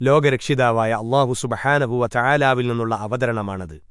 ലോകരക്ഷിതാവായ അള്ളാഹു സുബഹാനഭുവ ചായാലാവിൽ നിന്നുള്ള അവതരണമാണത്.